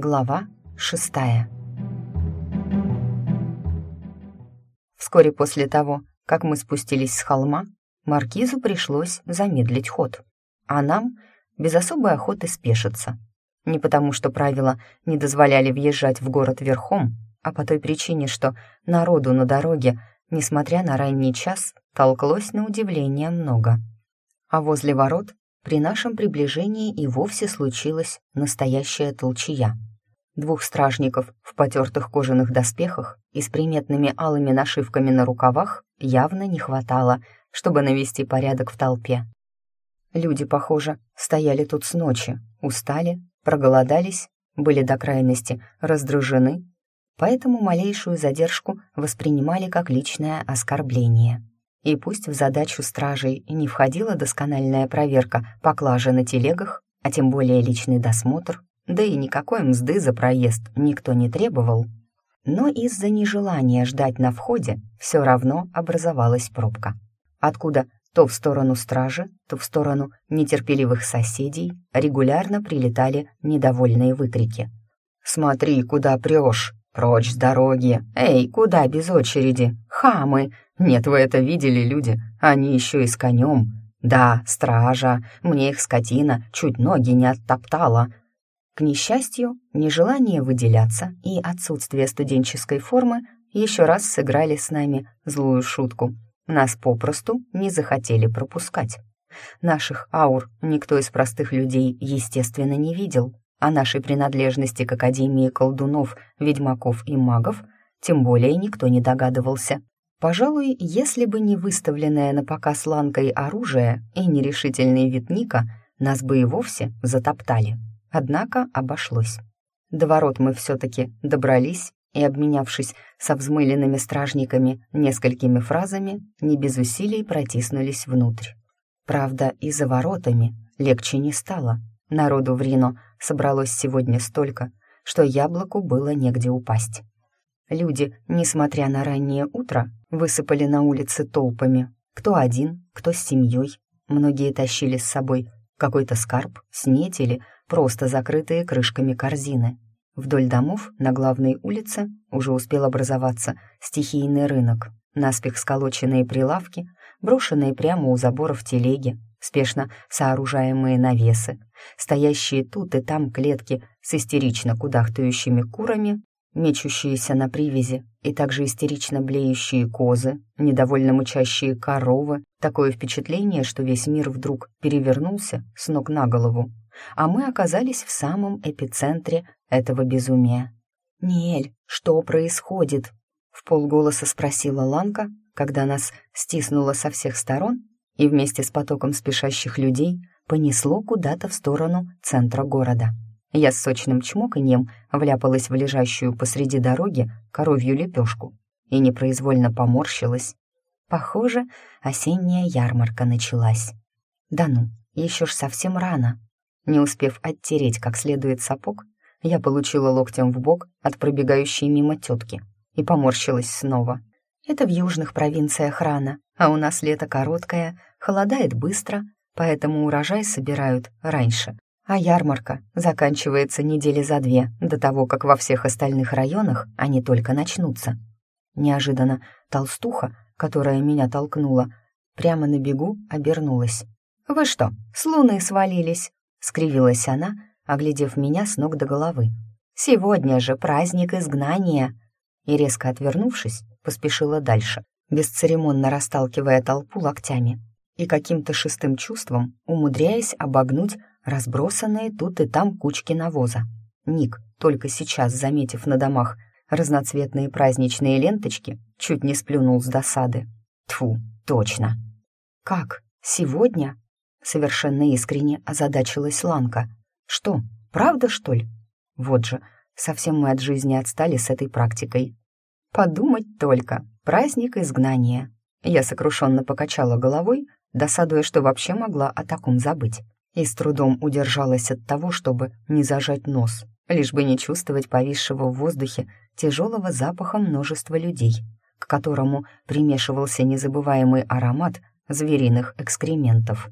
Глава шестая Вскоре после того, как мы спустились с холма, маркизу пришлось замедлить ход, а нам без особой охоты спешиться. Не потому, что правила не дозволяли въезжать в город верхом, а по той причине, что народу на дороге, несмотря на ранний час, толклось на удивление много. А возле ворот при нашем приближении и вовсе случилась настоящая толчья — Двух стражников в потертых кожаных доспехах и с приметными алыми нашивками на рукавах явно не хватало, чтобы навести порядок в толпе. Люди, похоже, стояли тут с ночи, устали, проголодались, были до крайности раздражены, поэтому малейшую задержку воспринимали как личное оскорбление. И пусть в задачу стражей не входила доскональная проверка поклажи на телегах, а тем более личный досмотр, да и никакой мзды за проезд никто не требовал, но из-за нежелания ждать на входе все равно образовалась пробка, откуда то в сторону стражи, то в сторону нетерпеливых соседей регулярно прилетали недовольные выкрики. «Смотри, куда прешь! Прочь с дороги! Эй, куда без очереди? Хамы! Нет, вы это видели, люди? Они еще и с конем! Да, стража! Мне их скотина чуть ноги не оттоптала!» К несчастью, нежелание выделяться и отсутствие студенческой формы еще раз сыграли с нами злую шутку. Нас попросту не захотели пропускать. Наших аур никто из простых людей, естественно, не видел, а нашей принадлежности к Академии колдунов, ведьмаков и магов тем более никто не догадывался. Пожалуй, если бы не выставленное на показ ланкой оружие и нерешительный вид Ника, нас бы и вовсе затоптали. Однако обошлось. До ворот мы все-таки добрались и, обменявшись со взмыленными стражниками несколькими фразами, не без усилий протиснулись внутрь. Правда, и за воротами легче не стало. Народу в Рино собралось сегодня столько, что яблоку было негде упасть. Люди, несмотря на раннее утро, высыпали на улицы толпами. Кто один, кто с семьей. Многие тащили с собой какой-то скарб, снеть или просто закрытые крышками корзины. Вдоль домов на главной улице уже успел образоваться стихийный рынок, наспех сколоченные прилавки, брошенные прямо у заборов телеги, спешно сооружаемые навесы, стоящие тут и там клетки с истерично кудахтающими курами, мечущиеся на привязи и также истерично блеющие козы, недовольно мычащие коровы, такое впечатление, что весь мир вдруг перевернулся с ног на голову а мы оказались в самом эпицентре этого безумия. «Ниэль, что происходит?» — в полголоса спросила Ланка, когда нас стиснуло со всех сторон и вместе с потоком спешащих людей понесло куда-то в сторону центра города. Я с сочным чмоканьем вляпалась в лежащую посреди дороги коровью лепешку и непроизвольно поморщилась. Похоже, осенняя ярмарка началась. Да ну, еще ж совсем рано. Не успев оттереть как следует сапог, я получила локтем в бок от пробегающей мимо тетки и поморщилась снова. Это в южных провинциях рано, а у нас лето короткое, холодает быстро, поэтому урожай собирают раньше. А ярмарка заканчивается недели за две до того, как во всех остальных районах они только начнутся. Неожиданно толстуха, которая меня толкнула, прямо на бегу обернулась. «Вы что, с луны свалились?» — скривилась она, оглядев меня с ног до головы. «Сегодня же праздник изгнания!» И, резко отвернувшись, поспешила дальше, бесцеремонно расталкивая толпу локтями и каким-то шестым чувством умудряясь обогнуть разбросанные тут и там кучки навоза. Ник, только сейчас заметив на домах разноцветные праздничные ленточки, чуть не сплюнул с досады. Тфу, точно. «Как? Сегодня?» Совершенно искренне озадачилась Ланка. «Что, правда, что ли?» Вот же, совсем мы от жизни отстали с этой практикой. «Подумать только, праздник изгнания». Я сокрушенно покачала головой, досадуя, что вообще могла о таком забыть, и с трудом удержалась от того, чтобы не зажать нос, лишь бы не чувствовать повисшего в воздухе тяжелого запаха множества людей, к которому примешивался незабываемый аромат звериных экскрементов.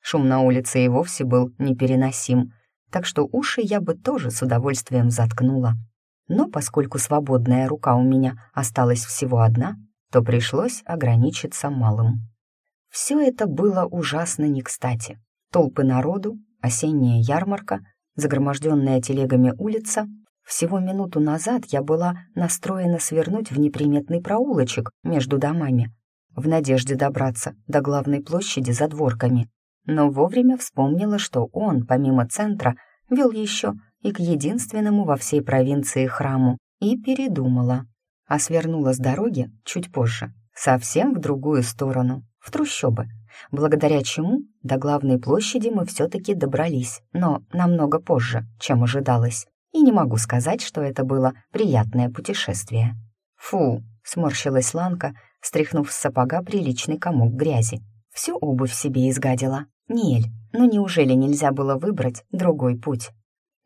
Шум на улице и вовсе был непереносим. так что уши я бы тоже с удовольствием заткнула. Но поскольку свободная рука у меня осталась всего одна, то пришлось ограничиться малым. Все это было ужасно не кстати. Толпы народу, осенняя ярмарка, загроможденная телегами улица. Всего минуту назад я была настроена свернуть в неприметный проулочек между домами, в надежде добраться до главной площади за дворками. Но вовремя вспомнила, что он, помимо центра, вел еще и к единственному во всей провинции храму, и передумала. А свернула с дороги чуть позже, совсем в другую сторону, в трущобы, благодаря чему до главной площади мы все-таки добрались, но намного позже, чем ожидалось. И не могу сказать, что это было приятное путешествие. «Фу!» — сморщилась Ланка, стряхнув с сапога приличный комок грязи. Всю обувь себе изгадила. «Ниэль, ну неужели нельзя было выбрать другой путь?»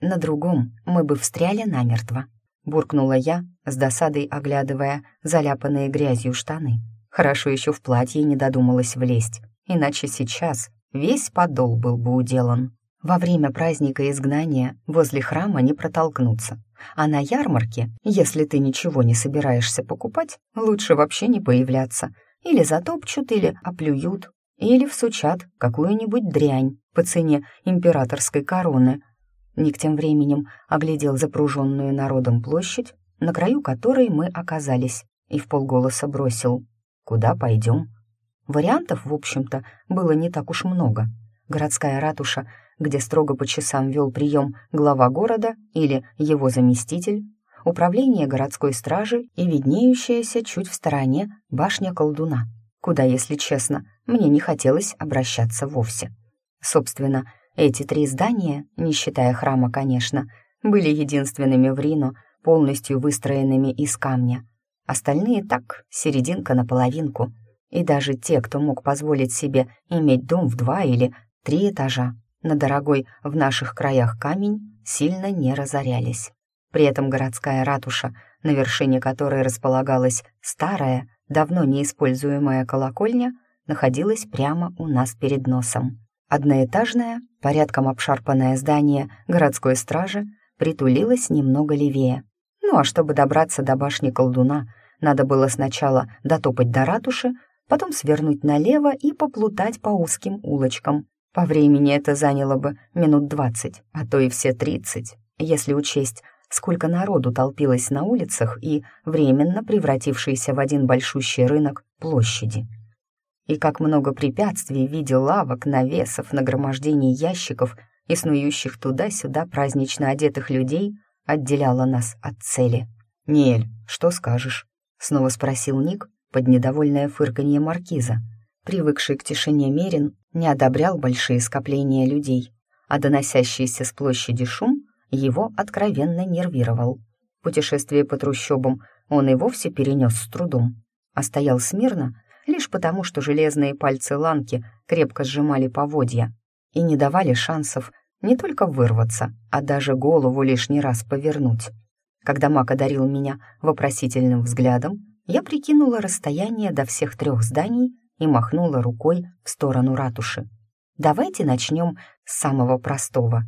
«На другом мы бы встряли намертво», — буркнула я, с досадой оглядывая заляпанные грязью штаны. Хорошо еще в платье не додумалась влезть, иначе сейчас весь подол был бы уделан. Во время праздника изгнания возле храма не протолкнуться, а на ярмарке, если ты ничего не собираешься покупать, лучше вообще не появляться. Или затопчут, или оплюют, или всучат какую-нибудь дрянь по цене императорской короны. Ник тем временем оглядел запруженную народом площадь, на краю которой мы оказались, и в полголоса бросил Куда пойдем? Вариантов, в общем-то, было не так уж много. Городская ратуша, где строго по часам вел прием глава города или его заместитель, управление городской стражи и виднеющаяся чуть в стороне башня колдуна, куда, если честно, мне не хотелось обращаться вовсе. Собственно, эти три здания, не считая храма, конечно, были единственными в Рино, полностью выстроенными из камня — Остальные так, серединка на половинку. И даже те, кто мог позволить себе иметь дом в два или три этажа, на дорогой в наших краях камень, сильно не разорялись. При этом городская ратуша, на вершине которой располагалась старая, давно неиспользуемая колокольня, находилась прямо у нас перед носом. Одноэтажное, порядком обшарпанное здание городской стражи притулилось немного левее. Ну а чтобы добраться до башни колдуна, надо было сначала дотопать до ратуши, потом свернуть налево и поплутать по узким улочкам. По времени это заняло бы минут двадцать, а то и все тридцать, если учесть, сколько народу толпилось на улицах и временно превратившийся в один большущий рынок площади. И как много препятствий в виде лавок, навесов, нагромождений ящиков и снующих туда-сюда празднично одетых людей отделяло нас от цели. «Ниэль, что скажешь?» — снова спросил Ник под недовольное фырканье маркиза. Привыкший к тишине Мерин не одобрял большие скопления людей, а доносящийся с площади шум его откровенно нервировал. Путешествие по трущобам он и вовсе перенес с трудом, а стоял смирно лишь потому, что железные пальцы Ланки крепко сжимали поводья и не давали шансов не только вырваться, а даже голову лишний раз повернуть. Когда Мак одарил меня вопросительным взглядом, я прикинула расстояние до всех трех зданий и махнула рукой в сторону ратуши. «Давайте начнем с самого простого.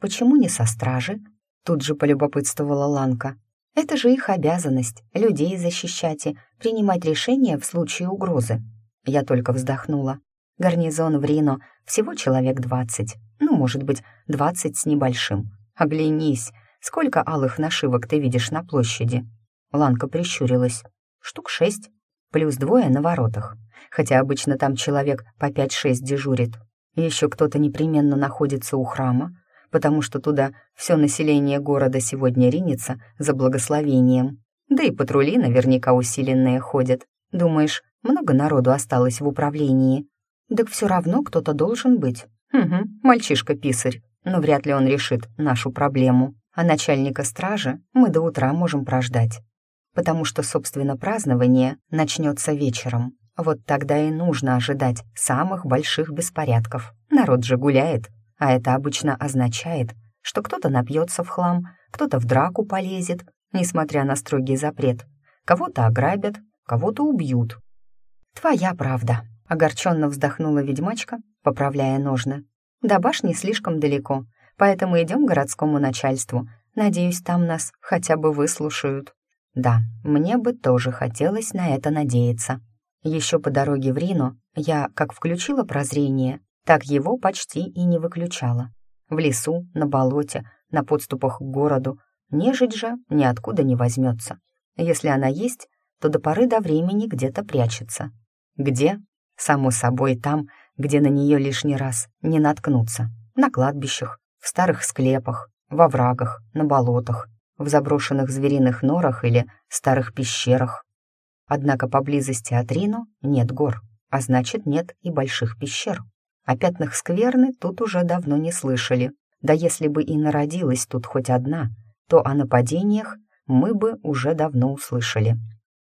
Почему не со стражи?» Тут же полюбопытствовала Ланка. «Это же их обязанность — людей защищать и принимать решения в случае угрозы». Я только вздохнула. Гарнизон в Рино всего человек двадцать, ну, может быть, двадцать с небольшим. Оглянись, Сколько алых нашивок ты видишь на площади?» Ланка прищурилась. «Штук шесть, плюс двое на воротах, хотя обычно там человек по пять-шесть дежурит. Еще кто-то непременно находится у храма, потому что туда все население города сегодня ринется за благословением. Да и патрули наверняка усиленные ходят. Думаешь, много народу осталось в управлении? Так все равно кто-то должен быть. Угу, мальчишка-писарь, но вряд ли он решит нашу проблему а начальника стражи мы до утра можем прождать, потому что, собственно, празднование начнется вечером. Вот тогда и нужно ожидать самых больших беспорядков. Народ же гуляет, а это обычно означает, что кто-то напьется в хлам, кто-то в драку полезет, несмотря на строгий запрет. Кого-то ограбят, кого-то убьют. «Твоя правда», — огорченно вздохнула ведьмачка, поправляя ножны. «До башни слишком далеко, поэтому идем к городскому начальству. Надеюсь, там нас хотя бы выслушают». Да, мне бы тоже хотелось на это надеяться. Еще по дороге в Рино я как включила прозрение, так его почти и не выключала. В лесу, на болоте, на подступах к городу нежить же ниоткуда не возьмется. Если она есть, то до поры до времени где-то прячется. Где? Само собой, там, где на нее лишний раз не наткнуться. На кладбищах, в старых склепах, во врагах, на болотах, в заброшенных звериных норах или старых пещерах. Однако поблизости от Рино нет гор, а значит, нет и больших пещер. О пятнах скверны тут уже давно не слышали. Да если бы и народилась тут хоть одна, то о нападениях мы бы уже давно услышали.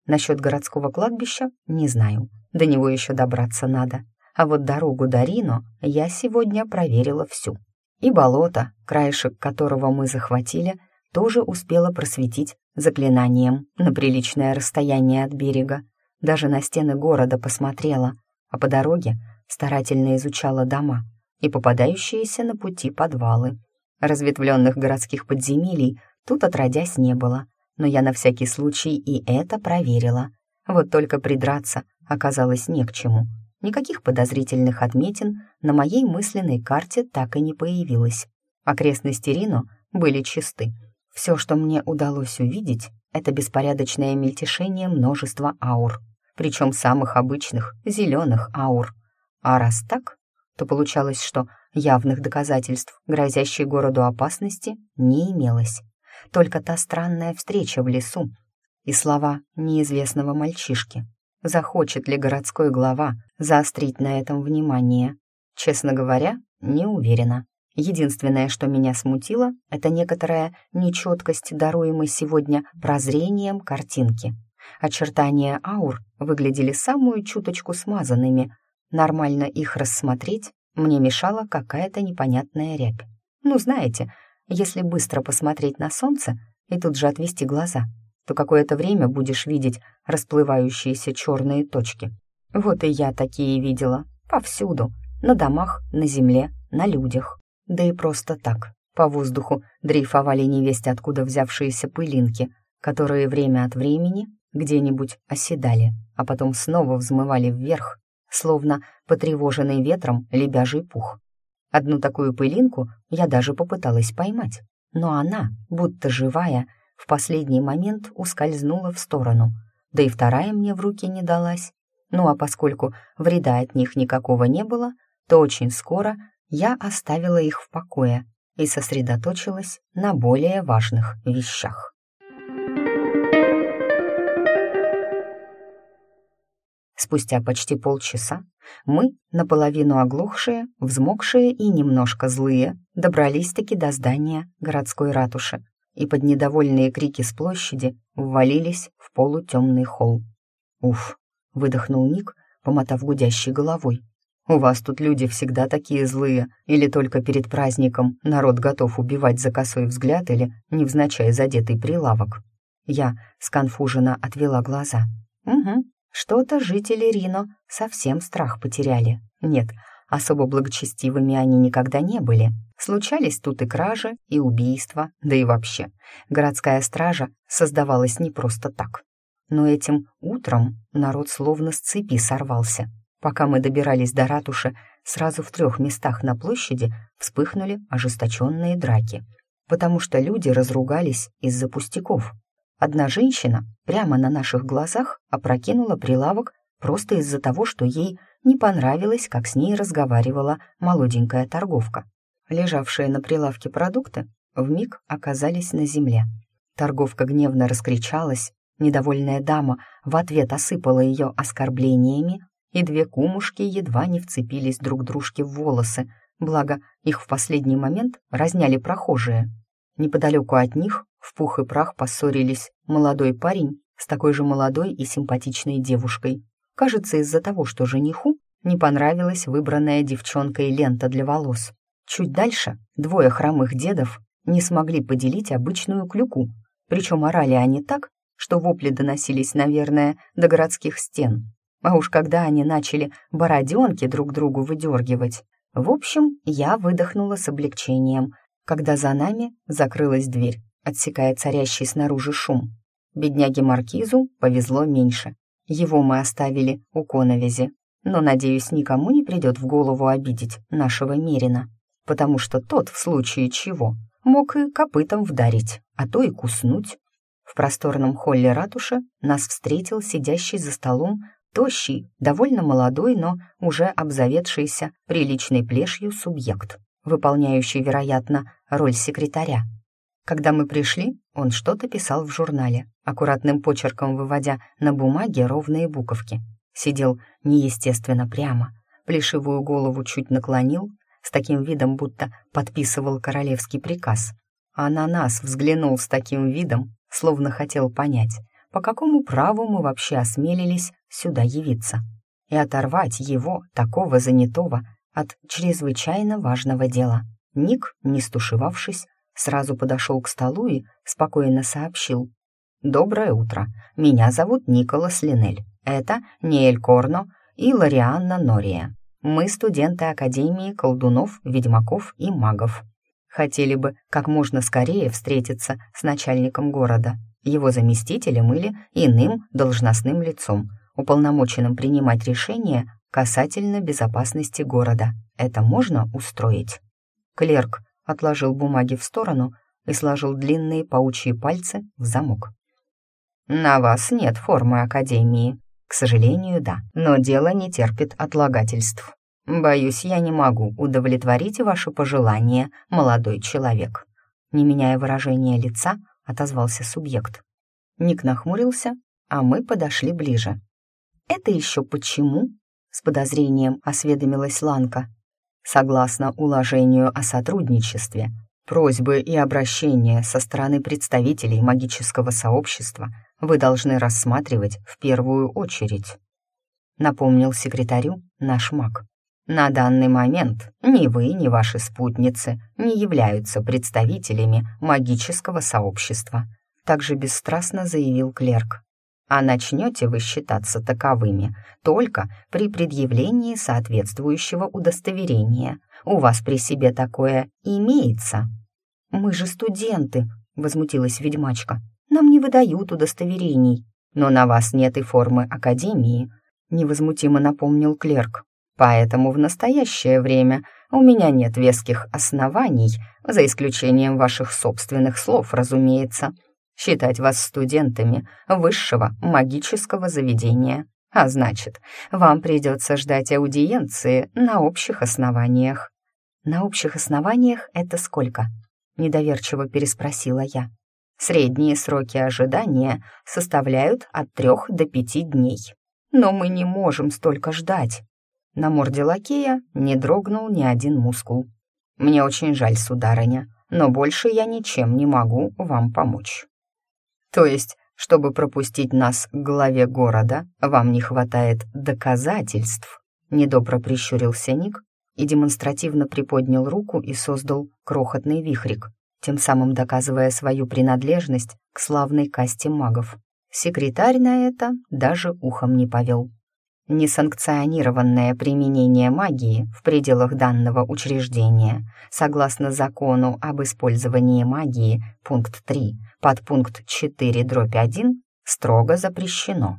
Насчет городского кладбища не знаю, до него еще добраться надо. А вот дорогу до Рино я сегодня проверила всю. И болото, краешек которого мы захватили, тоже успела просветить заклинанием на приличное расстояние от берега. Даже на стены города посмотрела, а по дороге старательно изучала дома и попадающиеся на пути подвалы. Разветвленных городских подземелий тут отродясь не было, но я на всякий случай и это проверила. Вот только придраться оказалось не к чему. Никаких подозрительных отметин на моей мысленной карте так и не появилось. Окрестности Рино были чисты, все, что мне удалось увидеть, это беспорядочное мельтешение множества аур, причем самых обычных, зеленых аур. А раз так, то получалось, что явных доказательств, грозящей городу опасности, не имелось. Только та странная встреча в лесу и слова неизвестного мальчишки. Захочет ли городской глава заострить на этом внимание? Честно говоря, не уверена. Единственное, что меня смутило, это некоторая нечеткость, даруемой сегодня прозрением картинки. Очертания аур выглядели самую чуточку смазанными. Нормально их рассмотреть мне мешала какая-то непонятная рябь. Ну, знаете, если быстро посмотреть на солнце и тут же отвести глаза, то какое-то время будешь видеть расплывающиеся черные точки. Вот и я такие видела, повсюду, на домах, на земле, на людях. Да и просто так, по воздуху дрейфовали невесть откуда взявшиеся пылинки, которые время от времени где-нибудь оседали, а потом снова взмывали вверх, словно потревоженный ветром лебяжий пух. Одну такую пылинку я даже попыталась поймать, но она, будто живая, в последний момент ускользнула в сторону, да и вторая мне в руки не далась. Ну а поскольку вреда от них никакого не было, то очень скоро я оставила их в покое и сосредоточилась на более важных вещах. Спустя почти полчаса мы, наполовину оглохшие, взмокшие и немножко злые, добрались-таки до здания городской ратуши и под недовольные крики с площади ввалились в полутемный холл. «Уф!» — выдохнул Ник, помотав гудящей головой. У вас тут люди всегда такие злые, или только перед праздником народ готов убивать за косой взгляд или невзначай задетый прилавок?» Я сконфуженно отвела глаза. «Угу, что-то жители Рино совсем страх потеряли. Нет, особо благочестивыми они никогда не были. Случались тут и кражи, и убийства, да и вообще. Городская стража создавалась не просто так. Но этим утром народ словно с цепи сорвался. Пока мы добирались до ратуши, сразу в трех местах на площади вспыхнули ожесточенные драки, потому что люди разругались из-за пустяков. Одна женщина прямо на наших глазах опрокинула прилавок просто из-за того, что ей не понравилось, как с ней разговаривала молоденькая торговка. Лежавшие на прилавке продукты вмиг оказались на земле. Торговка гневно раскричалась, недовольная дама в ответ осыпала ее оскорблениями, и две кумушки едва не вцепились друг дружке в волосы, благо их в последний момент разняли прохожие. Неподалеку от них в пух и прах поссорились молодой парень с такой же молодой и симпатичной девушкой. Кажется, из-за того, что жениху не понравилась выбранная девчонкой лента для волос. Чуть дальше двое хромых дедов не смогли поделить обычную клюку, причем орали они так, что вопли доносились, наверное, до городских стен. А уж когда они начали бороденки друг другу выдергивать. В общем, я выдохнула с облегчением, когда за нами закрылась дверь, отсекая царящий снаружи шум. Бедняге Маркизу повезло меньше. Его мы оставили у коновизи, но, надеюсь, никому не придет в голову обидеть нашего Мерина, потому что тот, в случае чего, мог и копытом вдарить, а то и куснуть. В просторном холле ратуши нас встретил сидящий за столом тощий, довольно молодой, но уже обзаведшийся приличной плешью субъект, выполняющий, вероятно, роль секретаря. Когда мы пришли, он что-то писал в журнале, аккуратным почерком выводя на бумаге ровные буковки. Сидел неестественно прямо, плешивую голову чуть наклонил, с таким видом, будто подписывал королевский приказ. А на нас взглянул с таким видом, словно хотел понять, по какому праву мы вообще осмелились сюда явиться и оторвать его, такого занятого, от чрезвычайно важного дела. Ник, не стушевавшись, сразу подошел к столу и спокойно сообщил. «Доброе утро. Меня зовут Николас Линель. Это Ниэль Корно и Лорианна Нория. Мы студенты Академии колдунов, ведьмаков и магов. Хотели бы как можно скорее встретиться с начальником города, его заместителем или иным должностным лицом, уполномоченным принимать решения касательно безопасности города. Это можно устроить?» Клерк отложил бумаги в сторону и сложил длинные паучьи пальцы в замок. «На вас нет формы Академии. К сожалению, да, но дело не терпит отлагательств. Боюсь, я не могу удовлетворить ваши пожелания, молодой человек». Не меняя выражения лица, отозвался субъект. Ник нахмурился, а мы подошли ближе. «Это еще почему?» — с подозрением осведомилась Ланка. Согласно уложению о сотрудничестве, просьбы и обращения со стороны представителей магического сообщества вы должны рассматривать в первую очередь. Напомнил секретарю наш маг. На данный момент ни вы, ни ваши спутницы не являются представителями магического сообщества, также бесстрастно заявил клерк а начнете вы считаться таковыми только при предъявлении соответствующего удостоверения. У вас при себе такое имеется?» «Мы же студенты», — возмутилась ведьмачка. «Нам не выдают удостоверений». «Но на вас нет и формы академии», — невозмутимо напомнил клерк. «Поэтому в настоящее время у меня нет веских оснований, за исключением ваших собственных слов, разумеется, считать вас студентами высшего магического заведения. А значит, вам придется ждать аудиенции на общих основаниях». «На общих основаниях это сколько?» — недоверчиво переспросила я. «Средние сроки ожидания составляют от трех до пяти дней. Но мы не можем столько ждать». На морде лакея не дрогнул ни один мускул. «Мне очень жаль, сударыня, но больше я ничем не могу вам помочь». То есть, чтобы пропустить нас к главе города, вам не хватает доказательств?» Недобро прищурился Ник и демонстративно приподнял руку и создал крохотный вихрик, тем самым доказывая свою принадлежность к славной касте магов. Секретарь на это даже ухом не повел. Несанкционированное применение магии в пределах данного учреждения, согласно закону об использовании магии, пункт 3, подпункт 4, дробь 1, строго запрещено.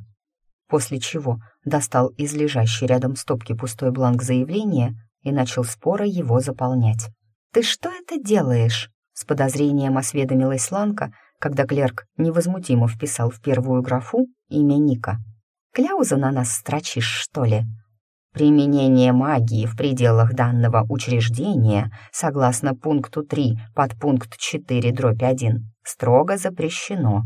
После чего достал из лежащей рядом стопки пустой бланк заявления и начал споро его заполнять. «Ты что это делаешь?» С подозрением осведомилась Ланка, когда клерк невозмутимо вписал в первую графу имя Ника — Кляузу на нас строчишь, что ли?» Применение магии в пределах данного учреждения, согласно пункту 3 подпункт 4 дробь 1, строго запрещено.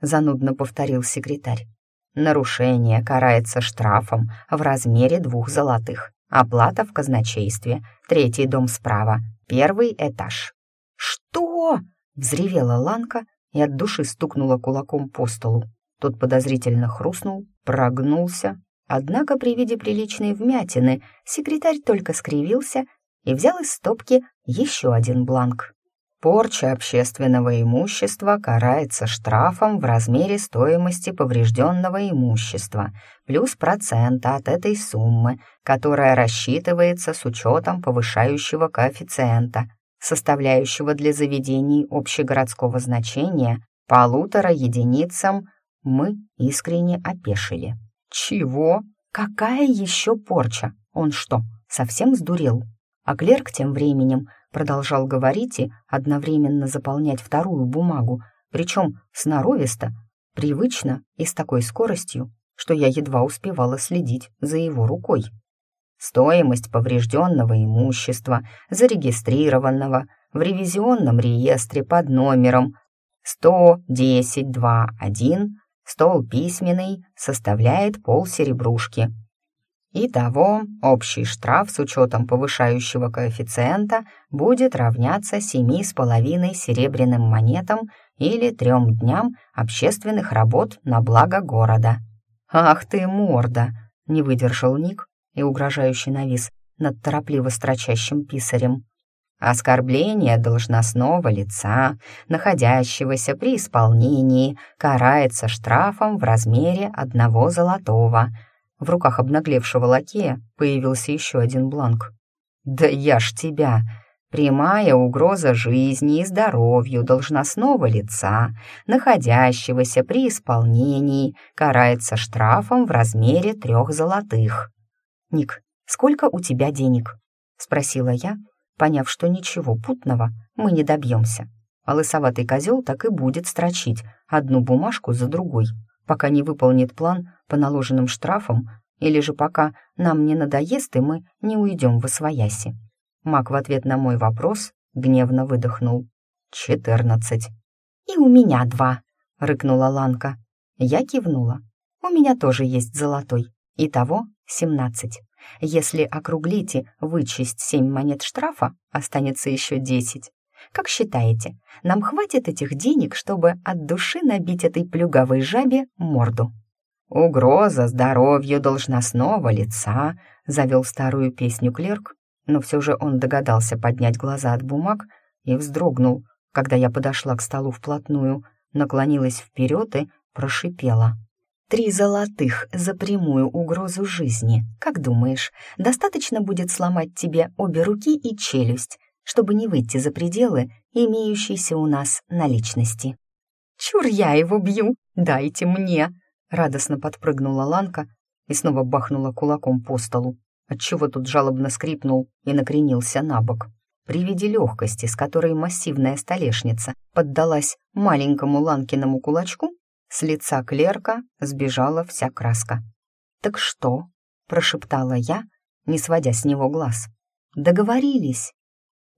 Занудно повторил секретарь. Нарушение карается штрафом в размере двух золотых. Оплата в казначействе. Третий дом справа. Первый этаж. «Что?» — взревела Ланка и от души стукнула кулаком по столу. Тот подозрительно хрустнул, прогнулся. Однако при виде приличной вмятины секретарь только скривился и взял из стопки еще один бланк. Порча общественного имущества карается штрафом в размере стоимости поврежденного имущества плюс процента от этой суммы, которая рассчитывается с учетом повышающего коэффициента. составляющего для заведений общегородского значения полутора единицам, мы искренне опешили. «Чего? Какая еще порча? Он что, совсем сдурел?» А клерк тем временем продолжал говорить и одновременно заполнять вторую бумагу, причем сноровисто, привычно и с такой скоростью, что я едва успевала следить за его рукой. Стоимость поврежденного имущества, зарегистрированного в ревизионном реестре под номером 110.2.1, стол письменный, составляет полсеребрушки. Итого общий штраф с учетом повышающего коэффициента будет равняться семи с половиной серебряным монетам или трем дням общественных работ на благо города. «Ах ты, морда!» — не выдержал Ник и угрожающе навис над торопливо строчащим писарем. Оскорбление должностного лица, находящегося при исполнении, карается штрафом в размере одного золотого. В руках обнаглевшего лакея появился еще один бланк. «Да я ж тебя!» Прямая угроза жизни и здоровью должностного лица, находящегося при исполнении, карается штрафом в размере трех золотых. «Ник, сколько у тебя денег?» — спросила я, поняв, что ничего путного мы не добьемся. А лысоватый козел так и будет строчить одну бумажку за другой, пока не выполнит план по наложенным штрафам или же пока нам не надоест и мы не уйдем в освояси. Мак в ответ на мой вопрос гневно выдохнул. «Четырнадцать». «И у меня два», — рыкнула Ланка. Я кивнула. «У меня тоже есть золотой. Итого семнадцать. Если округлить и вычесть семь монет штрафа, останется еще десять. Как считаете, нам хватит этих денег, чтобы от души набить этой плюгавой жабе морду? «Угроза здоровью должностного лица», — завел старую песню клерк, но все же он догадался поднять глаза от бумаг и вздрогнул, когда я подошла к столу вплотную, наклонилась вперед и прошипела. Три золотых за прямую угрозу жизни. Как думаешь, достаточно будет сломать тебе обе руки и челюсть, чтобы не выйти за пределы имеющейся у нас наличности? «Чур я его бью! Дайте мне!» Радостно подпрыгнула Ланка и снова бахнула кулаком по столу, отчего тут жалобно скрипнул и накренился на бок. При виде легкости, с которой массивная столешница поддалась маленькому Ланкиному кулачку, с лица клерка сбежала вся краска. «Так что?» — прошептала я, не сводя с него глаз. «Договорились».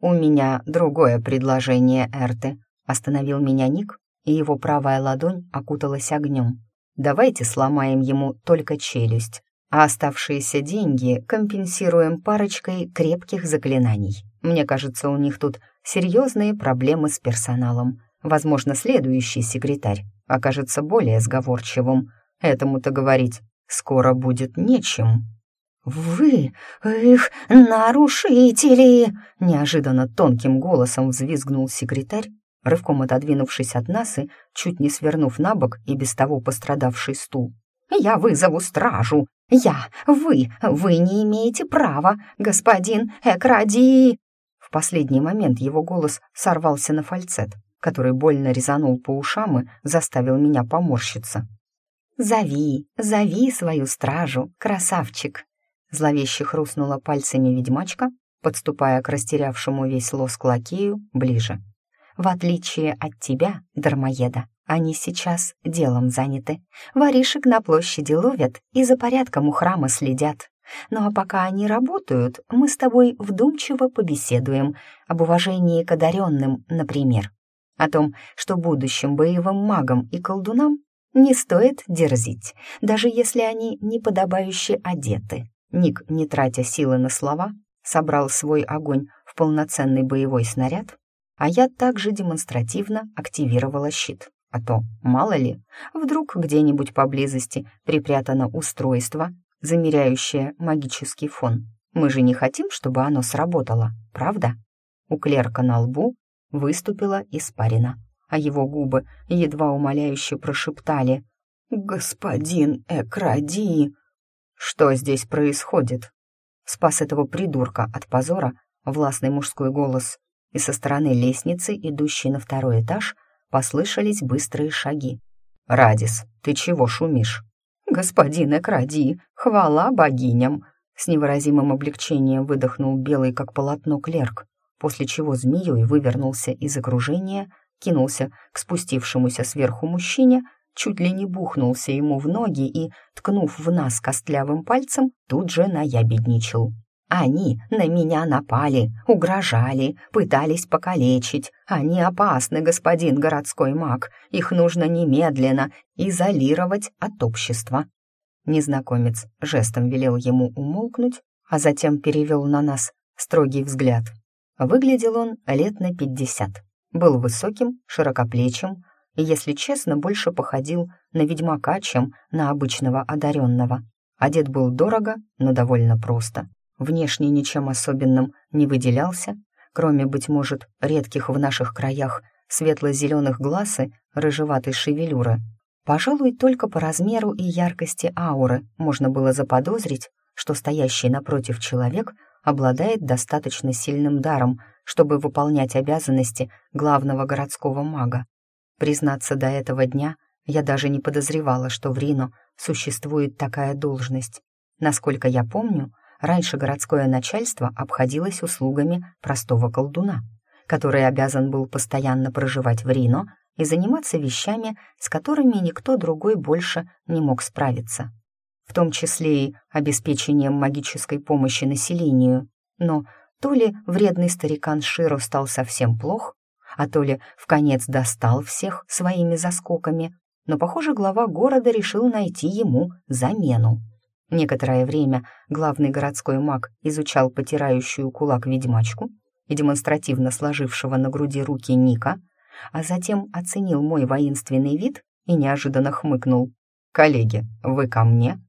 «У меня другое предложение, Эрты», — остановил меня Ник, и его правая ладонь окуталась огнем. «Давайте сломаем ему только челюсть, а оставшиеся деньги компенсируем парочкой крепких заклинаний. Мне кажется, у них тут серьезные проблемы с персоналом. Возможно, следующий секретарь окажется более сговорчивым. Этому-то говорить скоро будет нечем. «Вы их нарушители!» — неожиданно тонким голосом взвизгнул секретарь, рывком отодвинувшись от нас и чуть не свернув на бок и без того пострадавший стул. «Я вызову стражу! Я! Вы! Вы не имеете права, господин Экради!» В последний момент его голос сорвался на фальцет который больно резанул по ушам и заставил меня поморщиться. «Зови, зови свою стражу, красавчик!» Зловеще хрустнула пальцами ведьмачка, подступая к растерявшему весь лоск лакею ближе. «В отличие от тебя, дармоеда, они сейчас делом заняты. Воришек на площади ловят и за порядком у храма следят. Ну а пока они работают, мы с тобой вдумчиво побеседуем об уважении к одаренным, например о том, что будущим боевым магам и колдунам не стоит дерзить, даже если они неподобающе одеты. Ник, не тратя силы на слова, собрал свой огонь в полноценный боевой снаряд, а я также демонстративно активировала щит. А то, мало ли, вдруг где-нибудь поблизости припрятано устройство, замеряющее магический фон. Мы же не хотим, чтобы оно сработало, правда? У клерка на лбу выступила испарина, а его губы едва умоляюще прошептали «Господин Экради!» «Что здесь происходит?» Спас этого придурка от позора властный мужской голос. и со стороны лестницы, идущей на второй этаж, послышались быстрые шаги. «Радис, ты чего шумишь?» «Господин Экради, хвала богиням!» С невыразимым облегчением выдохнул белый, как полотно, клерк, после чего змеей вывернулся из окружения, кинулся к спустившемуся сверху мужчине, чуть ли не бухнулся ему в ноги и, ткнув в нас костлявым пальцем, тут же наябедничал. Они на меня напали, угрожали, пытались покалечить. Они опасны, господин городской маг. Их нужно немедленно изолировать от общества. Незнакомец жестом велел ему умолкнуть, а затем перевел на нас строгий взгляд. Выглядел он лет на пятьдесят. Был высоким, широкоплечим и, если честно, больше походил на ведьмака, чем на обычного одаренного. Одет был дорого, но довольно просто. Внешне ничем особенным не выделялся, кроме, быть может, редких в наших краях светло-зеленых глаз и рыжеватой шевелюры. Пожалуй, только по размеру и яркости ауры можно было заподозрить, что стоящий напротив человек обладает достаточно сильным даром, чтобы выполнять обязанности главного городского мага. Признаться, до этого дня я даже не подозревала, что в Рино существует такая должность. Насколько я помню, раньше городское начальство обходилось услугами простого колдуна, который обязан был постоянно проживать в Рино и заниматься вещами, с которыми никто другой больше не мог справиться, в том числе и обеспечением магической помощи населению. Но то ли вредный старикан Широ стал совсем плох, а то ли в конец достал всех своими заскоками, но, похоже, глава города решил найти ему замену. Некоторое время главный городской маг изучал потирающую кулак ведьмачку и демонстративно сложившего на груди руки Ника, а затем оценил мой воинственный вид и неожиданно хмыкнул. «Коллеги, вы ко мне?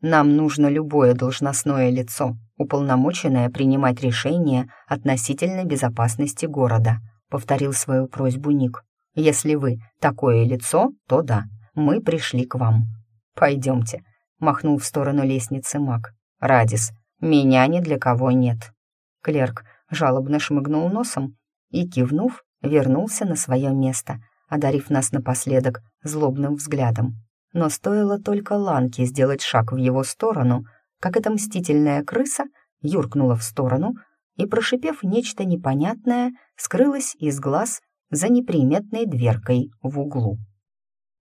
Нам нужно любое должностное лицо, уполномоченное принимать решения относительно безопасности города», повторил свою просьбу Ник. «Если вы такое лицо, то да, мы пришли к вам. Пойдемте, махнул в сторону лестницы маг. «Радис, меня ни для кого нет». Клерк жалобно шмыгнул носом и, кивнув, вернулся на свое место, одарив нас напоследок злобным взглядом. Но стоило только Ланке сделать шаг в его сторону, как эта мстительная крыса юркнула в сторону и, прошипев нечто непонятное, скрылась из глаз за неприметной дверкой в углу.